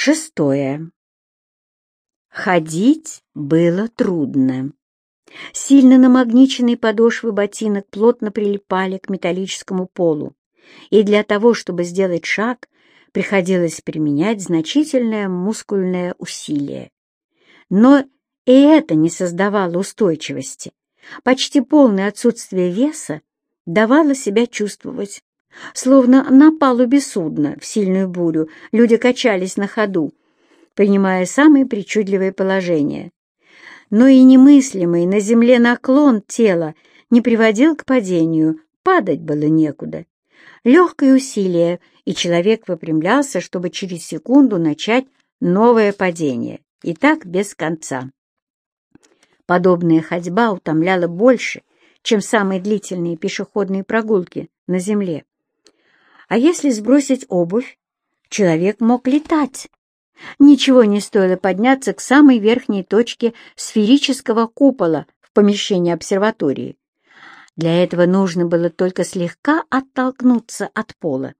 Шестое. Ходить было трудно. Сильно намагниченные подошвы ботинок плотно прилипали к металлическому полу, и для того, чтобы сделать шаг, приходилось применять значительное мускульное усилие. Но и это не создавало устойчивости. Почти полное отсутствие веса давало себя чувствовать. Словно на палубе судна в сильную бурю люди качались на ходу, принимая самые причудливые положения. Но и немыслимый на земле наклон тела не приводил к падению, падать было некуда. Легкое усилие, и человек выпрямлялся, чтобы через секунду начать новое падение, и так без конца. Подобная ходьба утомляла больше, чем самые длительные пешеходные прогулки на земле. А если сбросить обувь, человек мог летать. Ничего не стоило подняться к самой верхней точке сферического купола в помещении обсерватории. Для этого нужно было только слегка оттолкнуться от пола.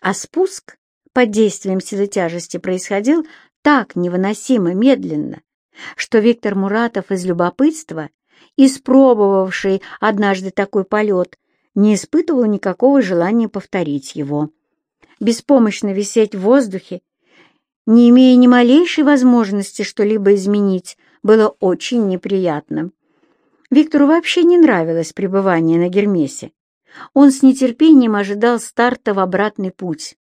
А спуск под действием силы тяжести происходил так невыносимо медленно, что Виктор Муратов из любопытства, испробовавший однажды такой полет, не испытывал никакого желания повторить его. Беспомощно висеть в воздухе, не имея ни малейшей возможности что-либо изменить, было очень неприятно. Виктору вообще не нравилось пребывание на Гермесе. Он с нетерпением ожидал старта в обратный путь.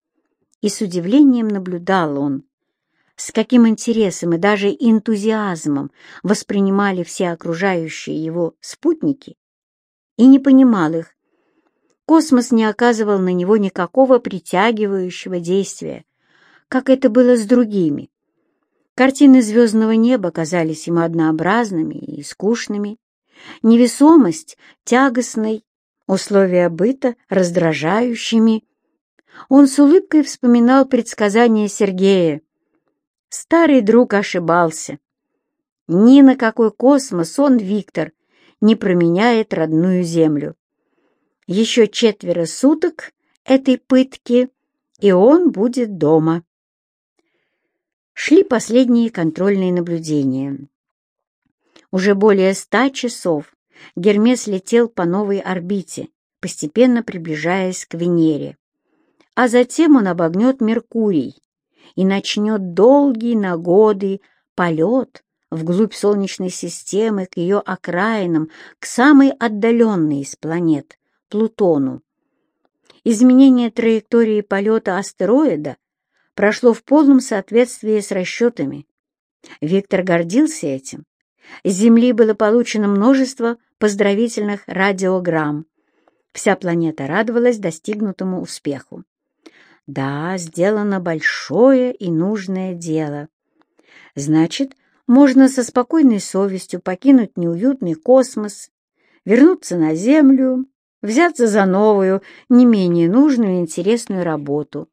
И с удивлением наблюдал он, с каким интересом и даже энтузиазмом воспринимали все окружающие его спутники, и не понимал их, Космос не оказывал на него никакого притягивающего действия, как это было с другими. Картины звездного неба казались ему однообразными и скучными, невесомость тягостной, условия быта раздражающими. Он с улыбкой вспоминал предсказания Сергея. Старый друг ошибался. Ни на какой космос он, Виктор, не променяет родную землю. Еще четверо суток этой пытки, и он будет дома. Шли последние контрольные наблюдения. Уже более ста часов Гермес летел по новой орбите, постепенно приближаясь к Венере. А затем он обогнет Меркурий и начнет долгий на годы полет вглубь Солнечной системы к ее окраинам, к самой отдаленной из планет, Плутону. Изменение траектории полета астероида прошло в полном соответствии с расчетами. Виктор гордился этим. С Земли было получено множество поздравительных радиограмм. Вся планета радовалась достигнутому успеху. Да, сделано большое и нужное дело. Значит, можно со спокойной совестью покинуть неуютный космос, вернуться на Землю взяться за новую, не менее нужную и интересную работу.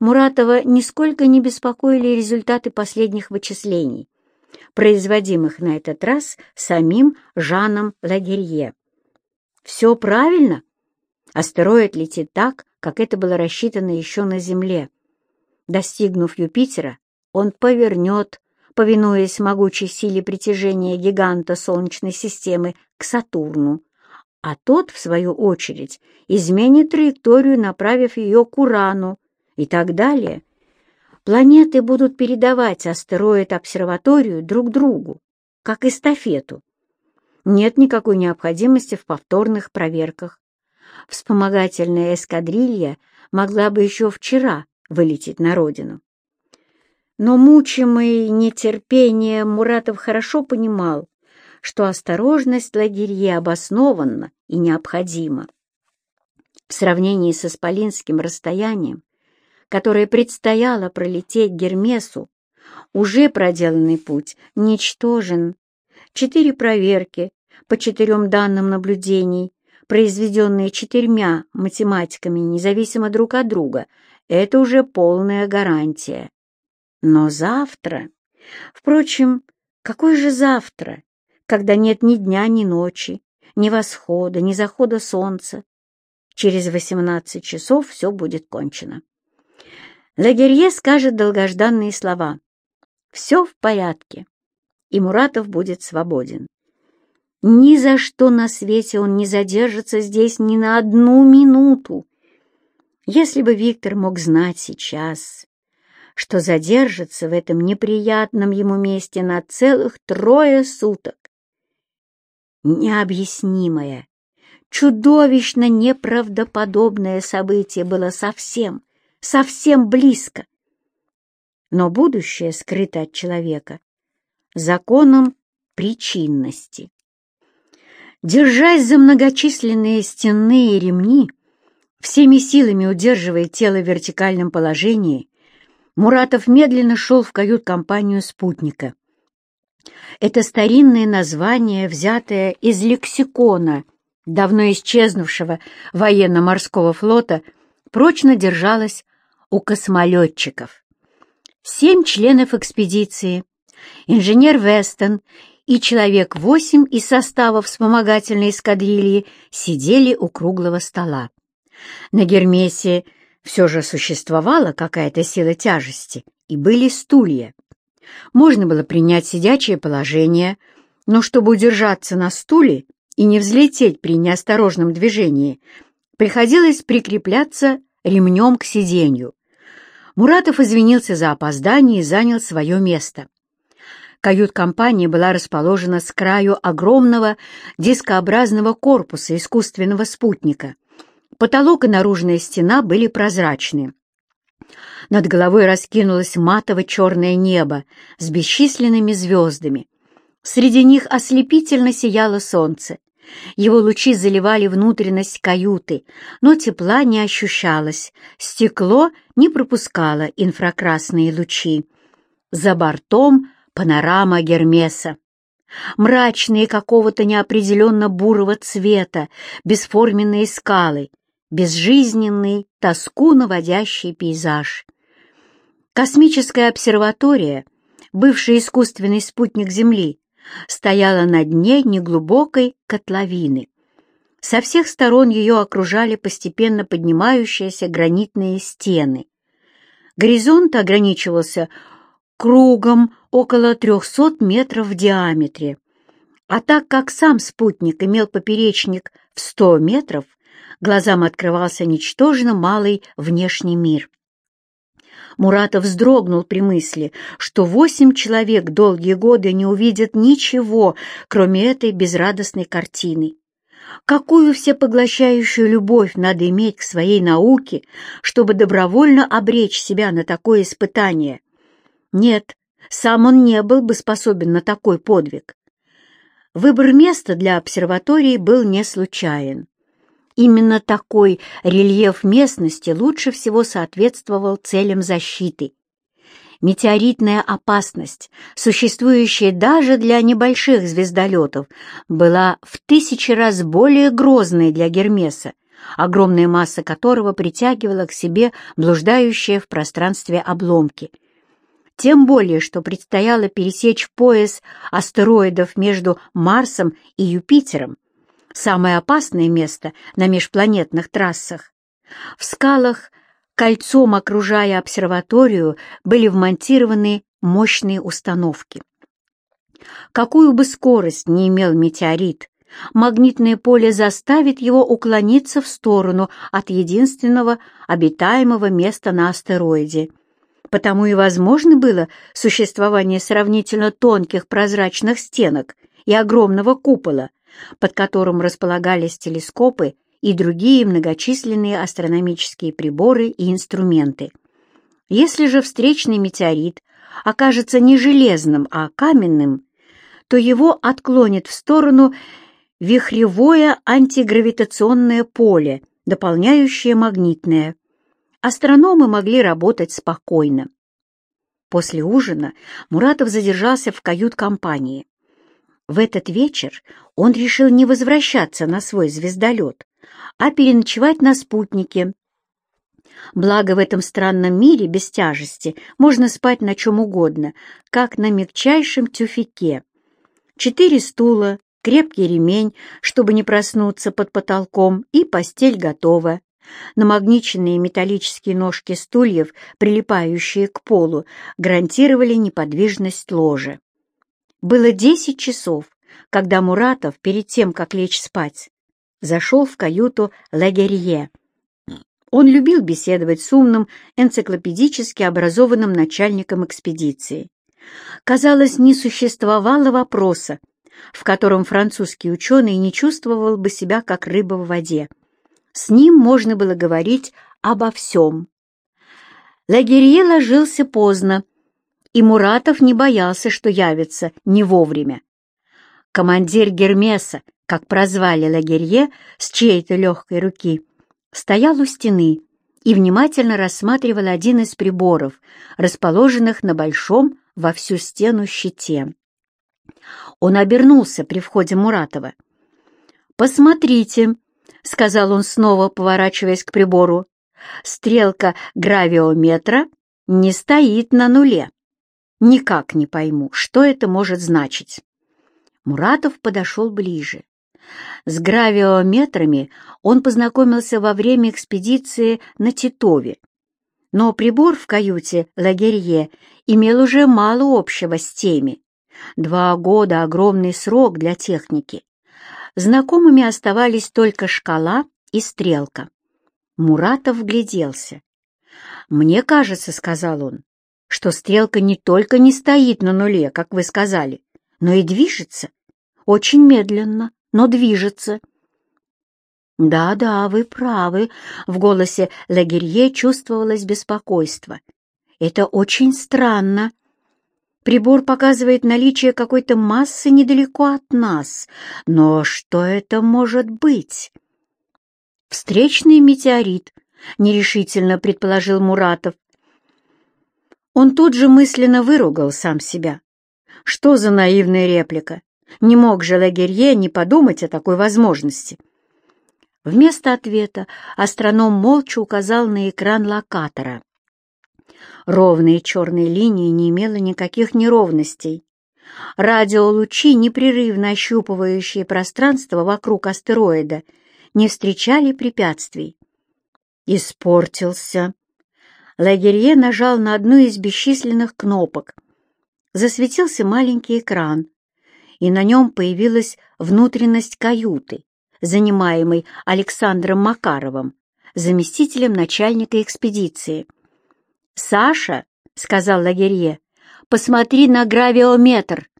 Муратова нисколько не беспокоили результаты последних вычислений, производимых на этот раз самим Жаном Лагерье. Все правильно. Астероид летит так, как это было рассчитано еще на Земле. Достигнув Юпитера, он повернет, повинуясь могучей силе притяжения гиганта Солнечной системы к Сатурну, а тот, в свою очередь, изменит траекторию, направив ее к Урану и так далее. Планеты будут передавать астероид-обсерваторию друг другу, как эстафету. Нет никакой необходимости в повторных проверках. Вспомогательная эскадрилья могла бы еще вчера вылететь на родину. Но мучимый нетерпением Муратов хорошо понимал, что осторожность лагерье обоснована и необходима. В сравнении с исполинским расстоянием, которое предстояло пролететь Гермесу, уже проделанный путь ничтожен. Четыре проверки по четырем данным наблюдений, произведенные четырьмя математиками независимо друг от друга, это уже полная гарантия. Но завтра... Впрочем, какой же завтра, когда нет ни дня, ни ночи, ни восхода, ни захода солнца. Через восемнадцать часов все будет кончено. Лагерье скажет долгожданные слова. Все в порядке, и Муратов будет свободен. Ни за что на свете он не задержится здесь ни на одну минуту. Если бы Виктор мог знать сейчас, что задержится в этом неприятном ему месте на целых трое суток. Необъяснимое, чудовищно неправдоподобное событие было совсем, совсем близко. Но будущее скрыто от человека законом причинности. Держась за многочисленные стенные ремни, всеми силами удерживая тело в вертикальном положении, Муратов медленно шел в кают-компанию спутника. Это старинное название, взятое из лексикона давно исчезнувшего военно-морского флота, прочно держалось у космолетчиков. Семь членов экспедиции, инженер Вестон и человек восемь из состава вспомогательной эскадрильи сидели у круглого стола. На Гермесе все же существовала какая-то сила тяжести, и были стулья. Можно было принять сидячее положение, но чтобы удержаться на стуле и не взлететь при неосторожном движении, приходилось прикрепляться ремнем к сиденью. Муратов извинился за опоздание и занял свое место. Кают-компания была расположена с краю огромного дискообразного корпуса искусственного спутника. Потолок и наружная стена были прозрачны. Над головой раскинулось матово-черное небо с бесчисленными звездами. Среди них ослепительно сияло солнце. Его лучи заливали внутренность каюты, но тепла не ощущалось, стекло не пропускало инфракрасные лучи. За бортом панорама Гермеса. Мрачные какого-то неопределенно бурого цвета, бесформенные скалы, безжизненный, тоску наводящий пейзаж. Космическая обсерватория, бывший искусственный спутник Земли, стояла на дне неглубокой котловины. Со всех сторон ее окружали постепенно поднимающиеся гранитные стены. Горизонт ограничивался кругом около 300 метров в диаметре. А так как сам спутник имел поперечник в 100 метров, глазам открывался ничтожно малый внешний мир. Муратов вздрогнул при мысли, что восемь человек долгие годы не увидят ничего, кроме этой безрадостной картины. Какую всепоглощающую любовь надо иметь к своей науке, чтобы добровольно обречь себя на такое испытание? Нет, сам он не был бы способен на такой подвиг. Выбор места для обсерватории был не случайен. Именно такой рельеф местности лучше всего соответствовал целям защиты. Метеоритная опасность, существующая даже для небольших звездолетов, была в тысячи раз более грозной для Гермеса, огромная масса которого притягивала к себе блуждающие в пространстве обломки — тем более, что предстояло пересечь пояс астероидов между Марсом и Юпитером, самое опасное место на межпланетных трассах. В скалах, кольцом окружая обсерваторию, были вмонтированы мощные установки. Какую бы скорость ни имел метеорит, магнитное поле заставит его уклониться в сторону от единственного обитаемого места на астероиде — Потому и возможно было существование сравнительно тонких прозрачных стенок и огромного купола, под которым располагались телескопы и другие многочисленные астрономические приборы и инструменты. Если же встречный метеорит окажется не железным, а каменным, то его отклонит в сторону вихревое антигравитационное поле, дополняющее магнитное астрономы могли работать спокойно. После ужина Муратов задержался в кают-компании. В этот вечер он решил не возвращаться на свой звездолет, а переночевать на спутнике. Благо в этом странном мире без тяжести можно спать на чем угодно, как на мягчайшем тюфике. Четыре стула, крепкий ремень, чтобы не проснуться под потолком, и постель готова. Намагниченные металлические ножки стульев, прилипающие к полу, гарантировали неподвижность ложа. Было десять часов, когда Муратов, перед тем, как лечь спать, зашел в каюту Лагерье. Он любил беседовать с умным, энциклопедически образованным начальником экспедиции. Казалось, не существовало вопроса, в котором французский ученый не чувствовал бы себя как рыба в воде. С ним можно было говорить обо всем. Лагерье ложился поздно, и Муратов не боялся, что явится не вовремя. Командир Гермеса, как прозвали Лагерье, с чьей-то легкой руки, стоял у стены и внимательно рассматривал один из приборов, расположенных на большом во всю стену щите. Он обернулся при входе Муратова. «Посмотрите», — сказал он снова, поворачиваясь к прибору, — «стрелка гравиометра не стоит на нуле. Никак не пойму, что это может значить». Муратов подошел ближе. С гравиометрами он познакомился во время экспедиции на Титове. Но прибор в каюте Лагерье имел уже мало общего с теми. Два года — огромный срок для техники. Знакомыми оставались только шкала и стрелка. Муратов вгляделся. «Мне кажется, — сказал он, — что стрелка не только не стоит на нуле, как вы сказали, но и движется. Очень медленно, но движется». «Да-да, вы правы», — в голосе Лагерье чувствовалось беспокойство. «Это очень странно. Прибор показывает наличие какой-то массы недалеко от нас. Но что это может быть?» «Встречный метеорит», — нерешительно предположил Муратов. Он тут же мысленно выругал сам себя. Что за наивная реплика? Не мог же Лагерье не подумать о такой возможности. Вместо ответа астроном молча указал на экран локатора. Ровные черные линии не имело никаких неровностей. Радиолучи, непрерывно ощупывающие пространство вокруг астероида, не встречали препятствий. Испортился. Лагерье нажал на одну из бесчисленных кнопок. Засветился маленький экран, и на нем появилась внутренность каюты занимаемый Александром Макаровым, заместителем начальника экспедиции. «Саша», — сказал Лагерье, — «посмотри на гравиометр».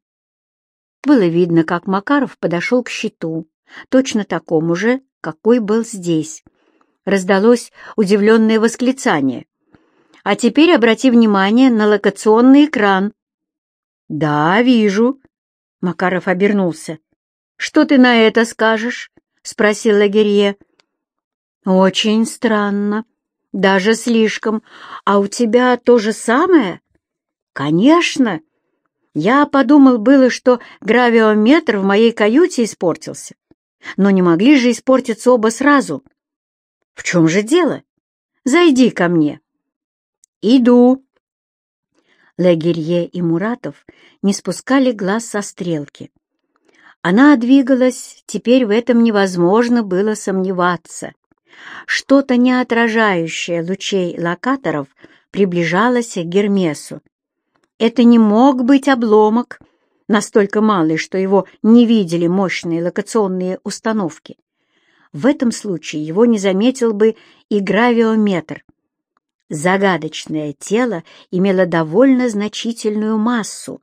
Было видно, как Макаров подошел к щиту, точно такому же, какой был здесь. Раздалось удивленное восклицание. «А теперь обрати внимание на локационный экран». «Да, вижу». Макаров обернулся. «Что ты на это скажешь?» — спросил Лагерье. «Очень странно. Даже слишком. А у тебя то же самое?» «Конечно. Я подумал было, что гравиометр в моей каюте испортился. Но не могли же испортиться оба сразу. В чем же дело? Зайди ко мне». «Иду». Лагерье и Муратов не спускали глаз со стрелки. Она двигалась, теперь в этом невозможно было сомневаться. Что-то не отражающее лучей локаторов приближалось к Гермесу. Это не мог быть обломок, настолько малый, что его не видели мощные локационные установки. В этом случае его не заметил бы и гравиометр. Загадочное тело имело довольно значительную массу.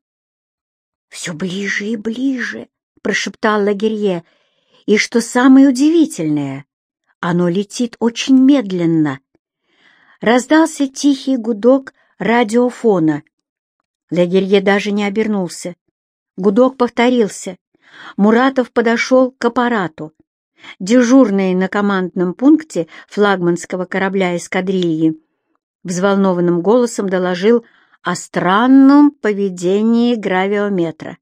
Все ближе и ближе прошептал Лагерье. «И что самое удивительное, оно летит очень медленно». Раздался тихий гудок радиофона. Лагерье даже не обернулся. Гудок повторился. Муратов подошел к аппарату. Дежурный на командном пункте флагманского корабля эскадрильи взволнованным голосом доложил о странном поведении гравиометра.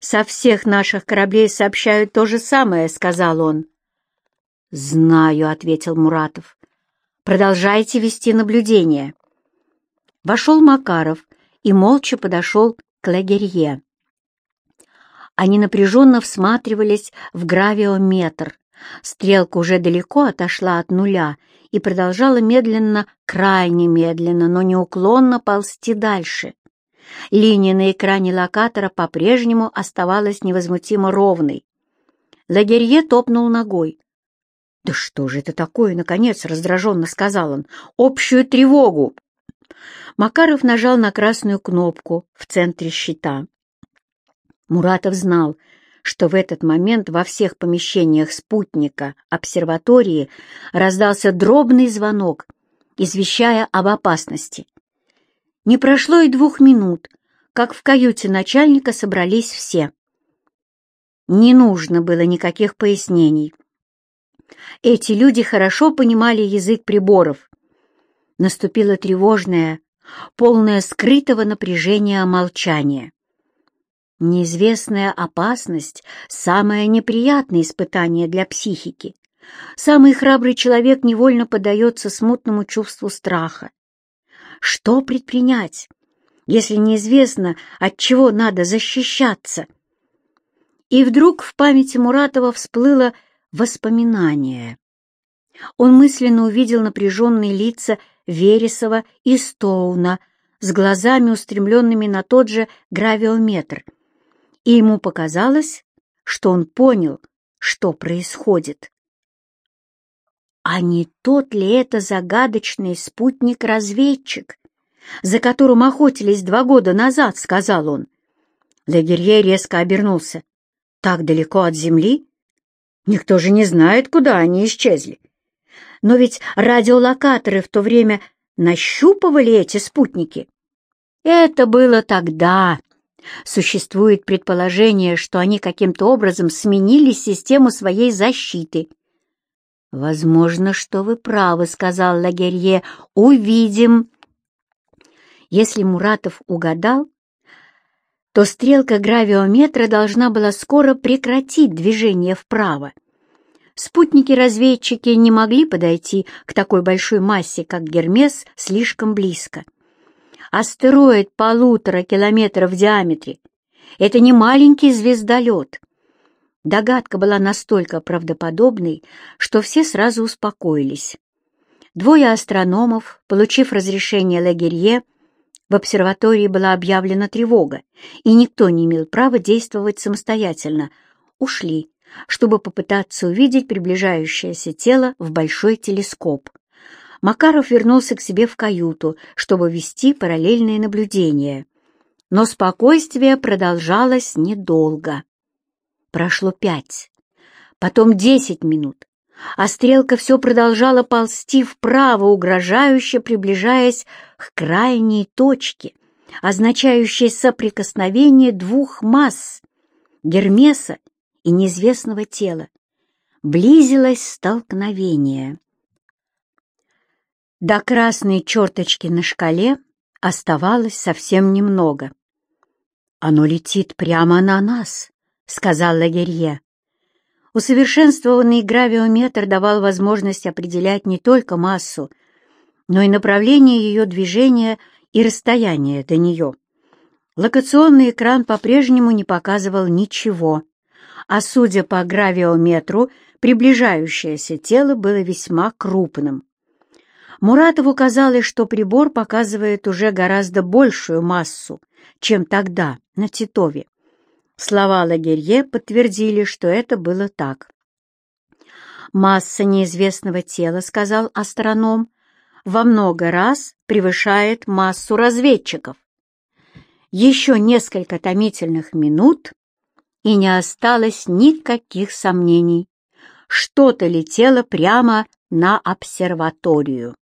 «Со всех наших кораблей сообщают то же самое», — сказал он. «Знаю», — ответил Муратов. «Продолжайте вести наблюдение». Вошел Макаров и молча подошел к Лагерье. Они напряженно всматривались в гравиометр, Стрелка уже далеко отошла от нуля и продолжала медленно, крайне медленно, но неуклонно ползти дальше. Линия на экране локатора по-прежнему оставалась невозмутимо ровной. Лагерье топнул ногой. «Да что же это такое, наконец?» — раздраженно сказал он. «Общую тревогу!» Макаров нажал на красную кнопку в центре щита. Муратов знал, что в этот момент во всех помещениях спутника обсерватории раздался дробный звонок, извещая об опасности. Не прошло и двух минут, как в каюте начальника собрались все. Не нужно было никаких пояснений. Эти люди хорошо понимали язык приборов. Наступило тревожное, полное скрытого напряжения молчание. Неизвестная опасность — самое неприятное испытание для психики. Самый храбрый человек невольно поддается смутному чувству страха. Что предпринять, если неизвестно, от чего надо защищаться? И вдруг в памяти Муратова всплыло воспоминание. Он мысленно увидел напряженные лица Вересова и Стоуна с глазами, устремленными на тот же гравиометр — и ему показалось, что он понял, что происходит. А не тот ли это загадочный спутник-разведчик, за которым охотились два года назад, — сказал он. Лагерье резко обернулся. Так далеко от земли? Никто же не знает, куда они исчезли. Но ведь радиолокаторы в то время нащупывали эти спутники. Это было тогда, Существует предположение, что они каким-то образом сменили систему своей защиты. «Возможно, что вы правы», — сказал Лагерье. «Увидим». Если Муратов угадал, то стрелка гравиометра должна была скоро прекратить движение вправо. Спутники-разведчики не могли подойти к такой большой массе, как Гермес, слишком близко. Астероид полутора километров в диаметре. Это не маленький звездолет. Догадка была настолько правдоподобной, что все сразу успокоились. Двое астрономов, получив разрешение Лагерье, в обсерватории была объявлена тревога, и никто не имел права действовать самостоятельно. Ушли, чтобы попытаться увидеть приближающееся тело в большой телескоп. Макаров вернулся к себе в каюту, чтобы вести параллельные наблюдения. Но спокойствие продолжалось недолго. Прошло пять, потом десять минут, а стрелка все продолжала ползти вправо, угрожающе приближаясь к крайней точке, означающей соприкосновение двух масс — Гермеса и неизвестного тела. Близилось столкновение. До красной черточки на шкале оставалось совсем немного. «Оно летит прямо на нас», — сказал Лагерье. Усовершенствованный гравиометр давал возможность определять не только массу, но и направление ее движения и расстояние до нее. Локационный экран по-прежнему не показывал ничего, а, судя по гравиометру, приближающееся тело было весьма крупным. Муратову казалось, что прибор показывает уже гораздо большую массу, чем тогда, на Титове. Слова Лагерье подтвердили, что это было так. «Масса неизвестного тела, — сказал астроном, — во много раз превышает массу разведчиков. Еще несколько томительных минут, и не осталось никаких сомнений. Что-то летело прямо на обсерваторию.